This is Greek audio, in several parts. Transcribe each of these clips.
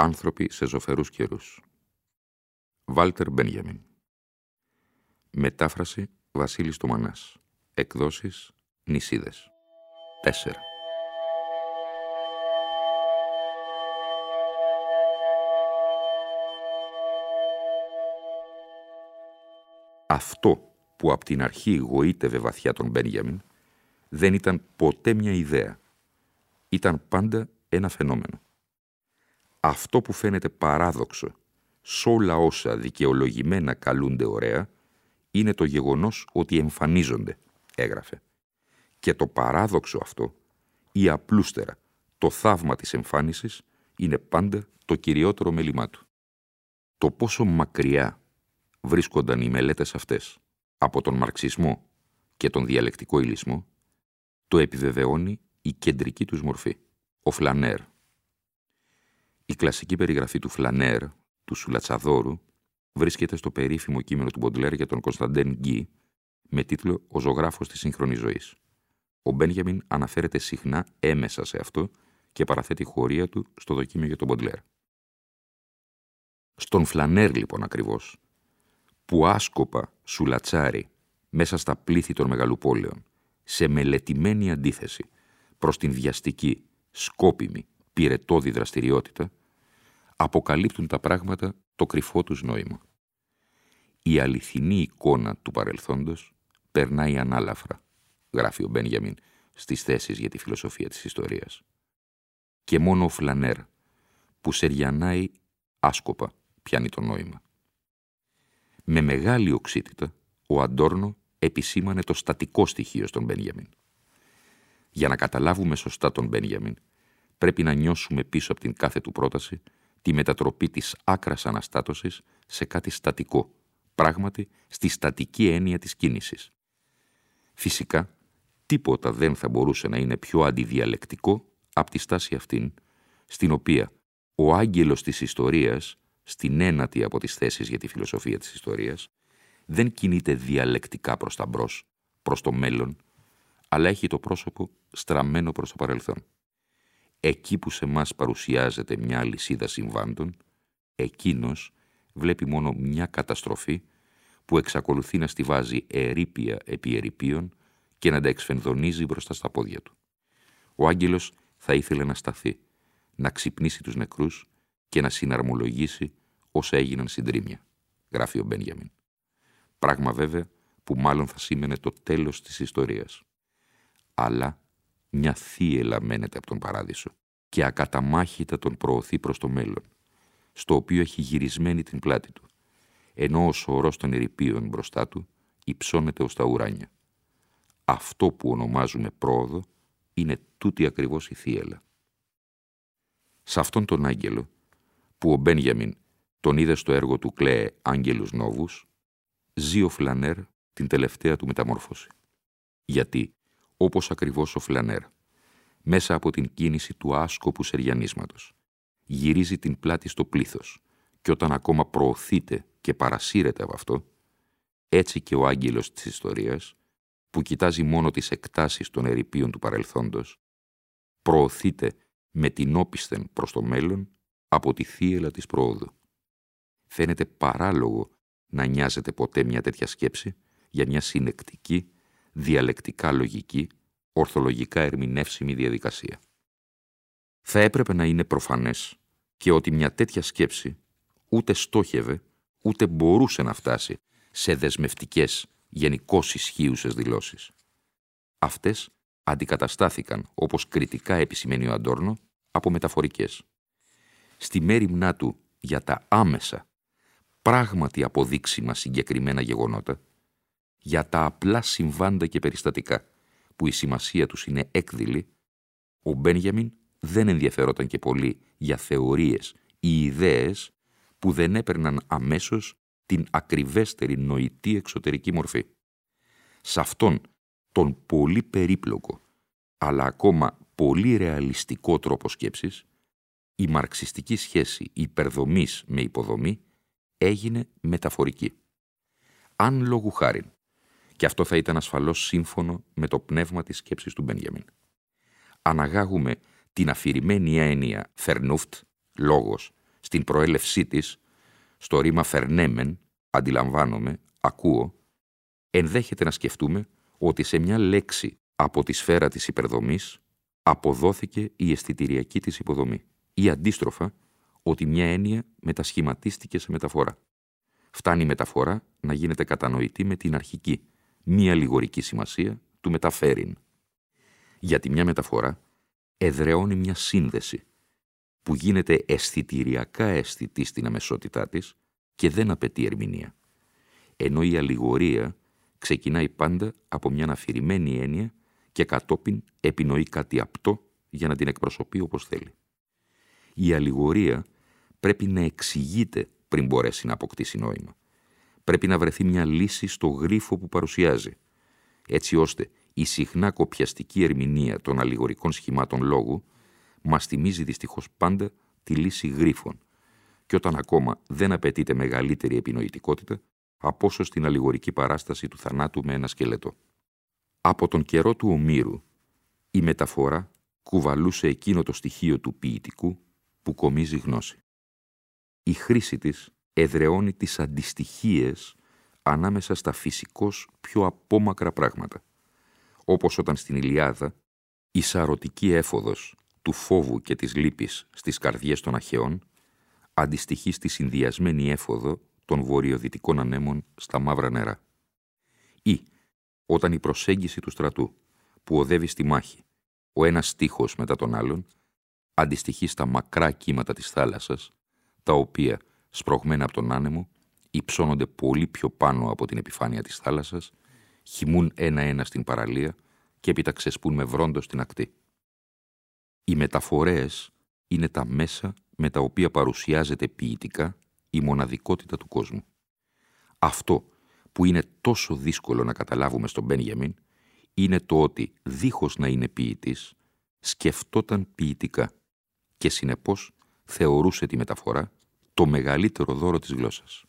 Άνθρωποι σε ζωφερούς καιρούς. Βάλτερ Μπένιαμιν. Μετάφραση Βασίλης Τομανάς. Εκδόσεις Νησίδες. 4. Αυτό που από την αρχή γοήτευε βαθιά τον Μπένιαμιν δεν ήταν ποτέ μια ιδέα. Ήταν πάντα ένα φαινόμενο αυτό που φαίνεται παράδοξο σ' όλα όσα δικαιολογημένα καλούνται ωραία, είναι το γεγονός ότι εμφανίζονται, έγραφε. Και το παράδοξο αυτό, ή απλούστερα το θαύμα της εμφάνισης, είναι πάντα το κυριότερο μέλημά του. Το πόσο μακριά βρίσκονταν οι μελέτες αυτές από τον μαρξισμό και τον διαλεκτικό υλισμό, το επιβεβαιώνει η κεντρική τους μορφή, ο Φλανέρ, η κλασική περιγραφή του Φλανέρ, του Σουλατσαδόρου, βρίσκεται στο περίφημο κείμενο του Μποντλέρ για τον Κωνσταντέν Γκί, με τίτλο «Ο ζωγράφος της σύγχρονης ζωής». Ο Μπένιαμιν αναφέρεται συχνά έμεσα σε αυτό και παραθέτει χωρία του στο δοκίμιο για τον Μποντλέρ. Στον Φλανέρ, λοιπόν, ακριβώς, που άσκοπα σουλατσάρει μέσα στα πλήθη των μεγαλοπόλεων, σε μελετημένη αντίθεση προς την βιαστική, σκόπιμη, πυρετόδη δραστηριότητα, αποκαλύπτουν τα πράγματα το κρυφό τους νόημα. Η αληθινή εικόνα του παρελθόντος περνάει ανάλαφρα, γράφει ο Μπένιαμιν στις θέσεις για τη φιλοσοφία της ιστορίας. Και μόνο ο Φλανέρ, που σεριανάει άσκοπα, πιάνει το νόημα. Με μεγάλη οξύτητα, ο Αντόρνο επισήμανε το στατικό στοιχείο στον Μπένιαμιν. Για να καταλάβουμε σωστά τον Μπένιαμιν, πρέπει να νιώσουμε πίσω από την κάθε του πρόταση τη μετατροπή της άκρας αναστάτωσης σε κάτι στατικό, πράγματι στη στατική έννοια της κίνησης. Φυσικά, τίποτα δεν θα μπορούσε να είναι πιο αντιδιαλεκτικό από τη στάση αυτήν, στην οποία ο άγγελος της ιστορίας, στην ένατη από τις θέσεις για τη φιλοσοφία της ιστορίας, δεν κινείται διαλεκτικά προς τα μπρος, προς το μέλλον, αλλά έχει το πρόσωπο στραμμένο προς το παρελθόν εκεί που σε μας παρουσιάζεται μια λυσίδα συμβάντων, εκείνος βλέπει μόνο μια καταστροφή που εξακολουθεί να στηβάζει ερήπια επί ερήπιων και να τα εξφενδονίζει μπροστά στα πόδια του. Ο άγγελος θα ήθελε να σταθεί, να ξυπνήσει τους νεκρούς και να συναρμολογήσει όσα έγιναν συντρίμια, γράφει ο Μπένιαμιν. Πράγμα βέβαια που μάλλον θα σήμαινε το τέλος της ιστορίας. Αλλά μια θύελα μένεται από τον παράδεισο και ακαταμάχητα τον προωθεί προς το μέλλον, στο οποίο έχει γυρισμένη την πλάτη του, ενώ ο σωρός των ερηπείων μπροστά του υψώνεται ως τα ουράνια. Αυτό που ονομάζουμε πρόοδο είναι τούτη ακριβώς η θύελα. Σε αυτόν τον άγγελο, που ο Μπένιαμιν τον είδε στο έργο του Κλέε «Άγγελους Νόβους», ζει ο Φλανέρ την τελευταία του μεταμόρφωση. Γιατί όπως ακριβώς ο Φλανέρ. Μέσα από την κίνηση του άσκοπου σεριανίσματος. Γυρίζει την πλάτη στο πλήθος και όταν ακόμα προωθείται και παρασύρεται από αυτό, έτσι και ο άγγελος της ιστορίας, που κοιτάζει μόνο τις εκτάσεις των ερηπείων του παρελθόντος, προωθείται με την όπισθεν προς το μέλλον από τη θύελα της πρόοδου. Φαίνεται παράλογο να νοιάζεται ποτέ μια τέτοια σκέψη για μια συνεκτική διαλεκτικά λογική, ορθολογικά ερμηνεύσιμη διαδικασία. Θα έπρεπε να είναι προφανές και ότι μια τέτοια σκέψη ούτε στόχευε, ούτε μπορούσε να φτάσει σε δεσμευτικές γενικώ ισχύουσες δηλώσεις. Αυτές αντικαταστάθηκαν, όπως κριτικά επισημαίνει ο Αντόρνο, από μεταφορικές. Στη μέρημνά του για τα άμεσα, πράγματι αποδείξιμα συγκεκριμένα γεγονότα, για τα απλά συμβάντα και περιστατικά, που η σημασία τους είναι έκδηλη, ο Μπένιαμιν δεν ενδιαφερόταν και πολύ για θεωρίες ή ιδέες που δεν έπαιρναν αμέσως την ακριβέστερη νοητή εξωτερική μορφή. Σε αυτόν τον πολύ περίπλοκο, αλλά ακόμα πολύ ρεαλιστικό τρόπο σκέψης, η μαρξιστική σχέση υπερδομής με υποδομή έγινε μεταφορική. Αν λόγου χάριν, και αυτό θα ήταν ασφαλώς σύμφωνο με το πνεύμα της σκέψης του Μπένιαμιν, αναγάγουμε την αφηρημένη έννοια «φερνούφτ», λόγος, στην προέλευσή της, στο ρήμα «φερνέμεν», αντιλαμβάνομαι, ακούω, ενδέχεται να σκεφτούμε ότι σε μια λέξη από τη σφαίρα της υπερδομής αποδόθηκε η αισθητηριακή της υποδομή ή αντίστροφα ότι μια έννοια μετασχηματίστηκε σε μεταφορά. Φτάνει η μεταφορά να γίνεται κατανοητή με την αρχική, μία λιγορική σημασία του μεταφέρειν. Γιατί μια μεταφορά εδραιώνει μια σύνδεση που γίνεται αισθητηριακά αισθητή στην αμεσότητά της και δεν απαιτεί ερμηνεία. Ενώ η αλληγορία ξεκινάει πάντα από μια αναφηρημένη έννοια και κατόπιν επινοεί κάτι απτό για να την εκπροσωπεί όπως θέλει. Η αλληγορία πρέπει να εξηγείται πριν μπορέσει να αποκτήσει νόημα. Πρέπει να βρεθεί μια λύση στο γρίφο που παρουσιάζει, έτσι ώστε η συχνά κοπιαστική ερμηνεία των αλληγορικών σχημάτων λόγου μας θυμίζει δυστυχώς πάντα τη λύση γρίφων και όταν ακόμα δεν απαιτείται μεγαλύτερη επινοητικότητα από όσο στην αλληγορική παράσταση του θανάτου με ένα σκελετό. Από τον καιρό του Ομήρου, η μεταφορά κουβαλούσε εκείνο το στοιχείο του ποιητικού που κομίζει γνώση. Η χρήση της εδρεώνει τις αντιστοιχίες ανάμεσα στα φυσικώς πιο απόμακρα πράγματα, όπως όταν στην Ηλιάδα η σαρωτική έφοδος του φόβου και της λύπης στις καρδιές των αχαιών αντιστοιχεί στη συνδυασμένη έφοδο των βορειοδυτικών ανέμων στα μαύρα νερά. Ή όταν η προσέγγιση του στρατού που οδεύει στη μάχη, ο ένας στίχος μετά τον άλλον, αντιστοιχεί στα μακρά κύματα της θάλασσας, τα οποία, σπρωγμένα από τον άνεμο, υψώνονται πολύ πιο πάνω από την επιφάνεια της θάλασσας, χυμούν ένα-ένα στην παραλία και έπειτα ξεσπούν με βρόντος στην ακτή. Οι μεταφορές είναι τα μέσα με τα οποία παρουσιάζεται ποιητικά η μοναδικότητα του κόσμου. Αυτό που είναι τόσο δύσκολο να καταλάβουμε στον Μπένιαμιν είναι το ότι δίχως να είναι ποιητής σκεφτόταν ποιητικά και συνεπώς θεωρούσε τη μεταφορά το μεγαλύτερο δώρο της γλώσσας.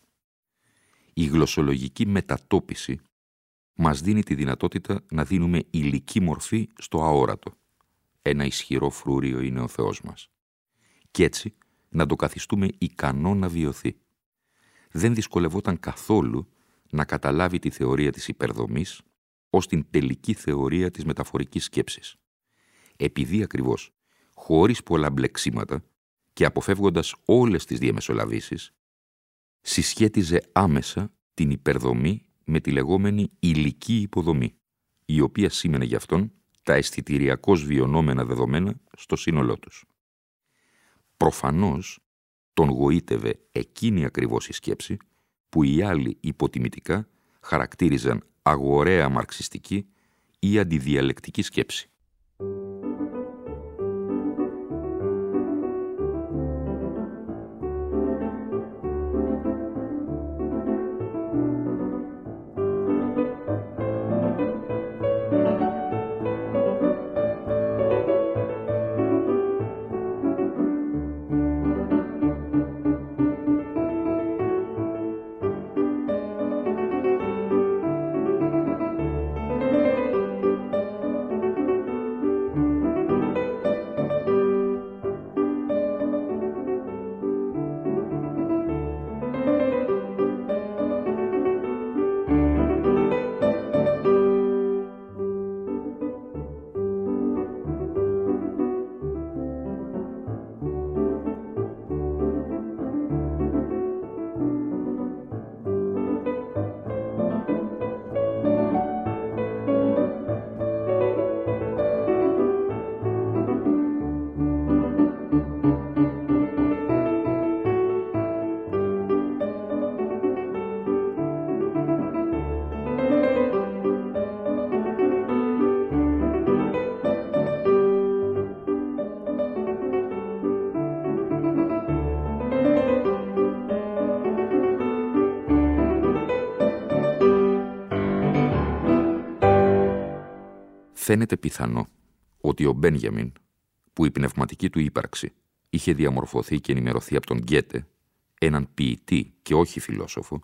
Η γλωσσολογική μετατόπιση μας δίνει τη δυνατότητα να δίνουμε υλική μορφή στο αόρατο. Ένα ισχυρό φρούριο είναι ο Θεός μας. Κι έτσι να το καθιστούμε ικανό να βιωθεί. Δεν δυσκολευόταν καθόλου να καταλάβει τη θεωρία της υπερδομής ως την τελική θεωρία της μεταφορικής σκέψης. Επειδή ακριβώς, χωρίς πολλά μπλεξίματα και αποφεύγοντας όλες τις διαμεσολαβήσεις, συσχέτιζε άμεσα την υπερδομή με τη λεγόμενη υλική υποδομή, η οποία σήμαινε γι' αυτόν τα αισθητηριακώς βιωνόμενα δεδομένα στο σύνολό τους. Προφανώς τον γοήτευε εκείνη ακριβώς η σκέψη που οι άλλοι υποτιμητικά χαρακτήριζαν αγοραία μαρξιστική ή αντιδιαλεκτική σκέψη. Φαίνεται πιθανό ότι ο Μπένιαμιν, που η πνευματική του ύπαρξη είχε διαμορφωθεί και ενημερωθεί από τον Γκέτε, έναν ποιητή και όχι φιλόσοφο,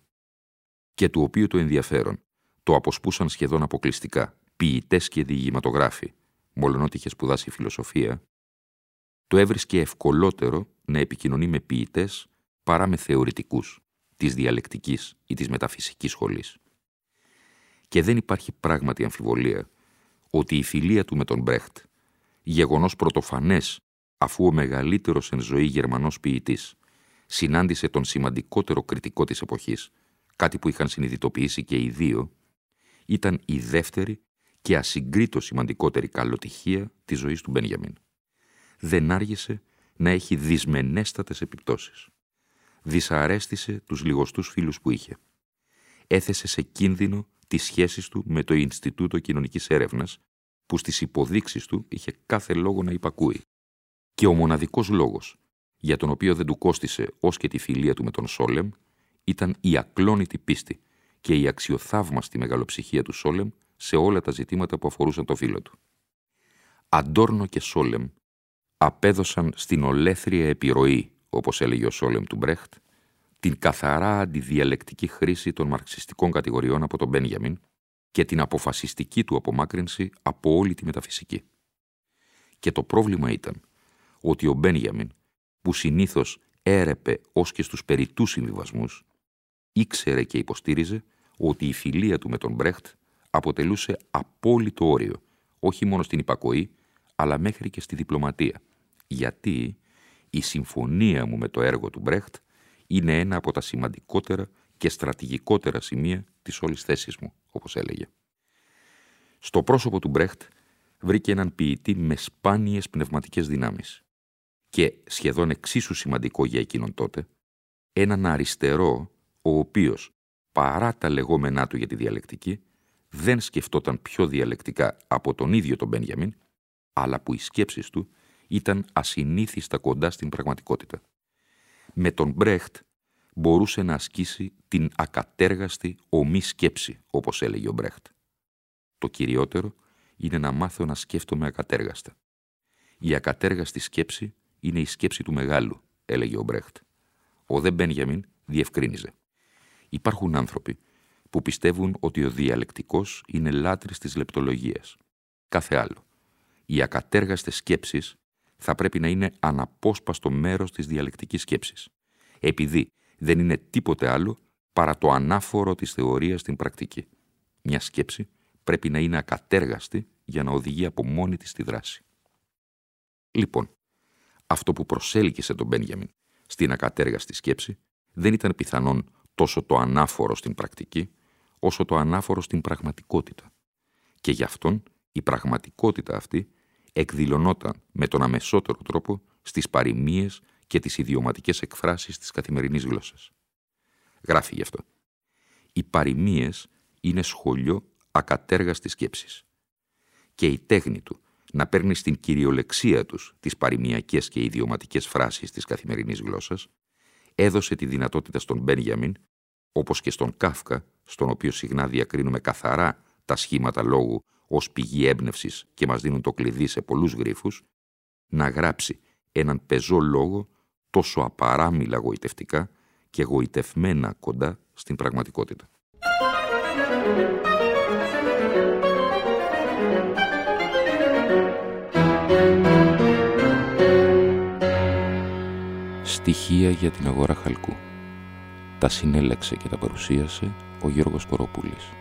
και του οποίου το ενδιαφέρον το αποσπούσαν σχεδόν αποκλειστικά ποιητές και διηγηματογράφοι, μολονότι είχε σπουδάσει φιλοσοφία, το έβρισκε ευκολότερο να επικοινωνεί με ποιητές παρά με θεωρητικούς της διαλεκτικής ή της μεταφυσικής σχολής. Και δεν υπάρχει πράγματι αμφιβολία ότι η φιλία του με τον Μπρέχτ, γεγονός πρωτοφανές αφού ο μεγαλύτερος εν ζωή Γερμανός ποιητής συνάντησε τον σημαντικότερο κριτικό της εποχής, κάτι που είχαν συνειδητοποιήσει και οι δύο, ήταν η δεύτερη και ασυγκρίτως σημαντικότερη καλοτυχία της ζωής του Μπένιαμιν. Δεν άργησε να έχει δυσμενέστατες επιπτώσεις. Δυσαρέστησε τους λιγοστούς φίλους που είχε. Έθεσε σε κίνδυνο τις σχέσεις του με το Ινστιτούτο Κοινωνικής Έρευνας, που στις υποδείξεις του είχε κάθε λόγο να υπακούει. Και ο μοναδικός λόγος, για τον οποίο δεν του κόστισε ως και τη φιλία του με τον Σόλεμ, ήταν η ακλόνητη πίστη και η αξιοθαύμαστη μεγαλοψυχία του Σόλεμ σε όλα τα ζητήματα που αφορούσαν το φίλο του. Αντόρνο και Σόλεμ απέδωσαν στην ολέθρια επιρροή, όπως έλεγε ο Σόλεμ του Μπρέχτ, την καθαρά αντιδιαλεκτική χρήση των μαρξιστικών κατηγοριών από τον Μπένιαμιν και την αποφασιστική του απομάκρυνση από όλη τη μεταφυσική. Και το πρόβλημα ήταν ότι ο Μπένιαμιν, που συνήθως έρεπε ως και στους περιτούς συμβιβασμούς, ήξερε και υποστήριζε ότι η φιλία του με τον Μπρέχτ αποτελούσε απόλυτο όριο, όχι μόνο στην υπακοή, αλλά μέχρι και στη διπλωματία. Γιατί η συμφωνία μου με το έργο του Μπρέχτ είναι ένα από τα σημαντικότερα και στρατηγικότερα σημεία της όλης θέσης μου, όπως έλεγε. Στο πρόσωπο του Μπρέχτ βρήκε έναν ποιητή με σπάνιες πνευματικές δυνάμεις και σχεδόν εξίσου σημαντικό για εκείνον τότε, έναν αριστερό, ο οποίος, παρά τα λεγόμενά του για τη διαλεκτική, δεν σκεφτόταν πιο διαλεκτικά από τον ίδιο τον Μπένιαμιν, αλλά που οι σκέψεις του ήταν ασυνήθιστα κοντά στην πραγματικότητα. Με τον Μπρέχτ μπορούσε να ασκήσει την ακατέργαστη ομή σκέψη, όπως έλεγε ο Μπρέχτ. Το κυριότερο είναι να μάθω να σκέφτομαι ακατέργαστα. Η ακατέργαστη σκέψη είναι η σκέψη του μεγάλου, έλεγε ο Μπρέχτ. Ο Δε Μπένιαμιν διευκρίνιζε. Υπάρχουν άνθρωποι που πιστεύουν ότι ο διαλεκτικός είναι λάτρης της λεπτολογίας. Κάθε άλλο. Οι ακατέργαστες σκέψεις θα πρέπει να είναι αναπόσπαστο μέρος της διαλεκτικής σκέψης. Επειδή δεν είναι τίποτε άλλο παρά το ανάφορο της θεωρίας στην πρακτική. Μια σκέψη πρέπει να είναι ακατέργαστη για να οδηγεί από μόνη της στη δράση. Λοιπόν, αυτό που προσέλκυσε τον Μπένιαμιν στην ακατέργαστη σκέψη δεν ήταν πιθανόν τόσο το ανάφορο στην πρακτική, όσο το ανάφορο στην πραγματικότητα. Και γι' αυτόν η πραγματικότητα αυτή εκδηλωνόταν με τον αμεσότερο τρόπο στις παροιμίες και τις ιδιωματικές εκφράσεις της καθημερινής γλώσσας. Γράφει γι' αυτό. Οι παροιμίες είναι σχολείο ακατέργαστης σκέψης. Και η τέχνη του να παίρνει στην κυριολεξία τους τις παροιμιακές και ιδιωματικές φράσεις της καθημερινής γλώσσας, έδωσε τη δυνατότητα στον Μπένιαμιν, όπως και στον Κάφκα, στον οποίο συχνά διακρίνουμε καθαρά τα σχήματα λόγου ως πηγή έμπνευσης και μας δίνουν το κλειδί σε πολλούς γρίφους, να γράψει έναν πεζό λόγο τόσο απαράμιλα γοητευτικά και γοητευμένα κοντά στην πραγματικότητα. Στοιχεία για την αγορά χαλκού. Τα συνέλεξε και τα παρουσίασε ο Γιώργος Κοροπούλης.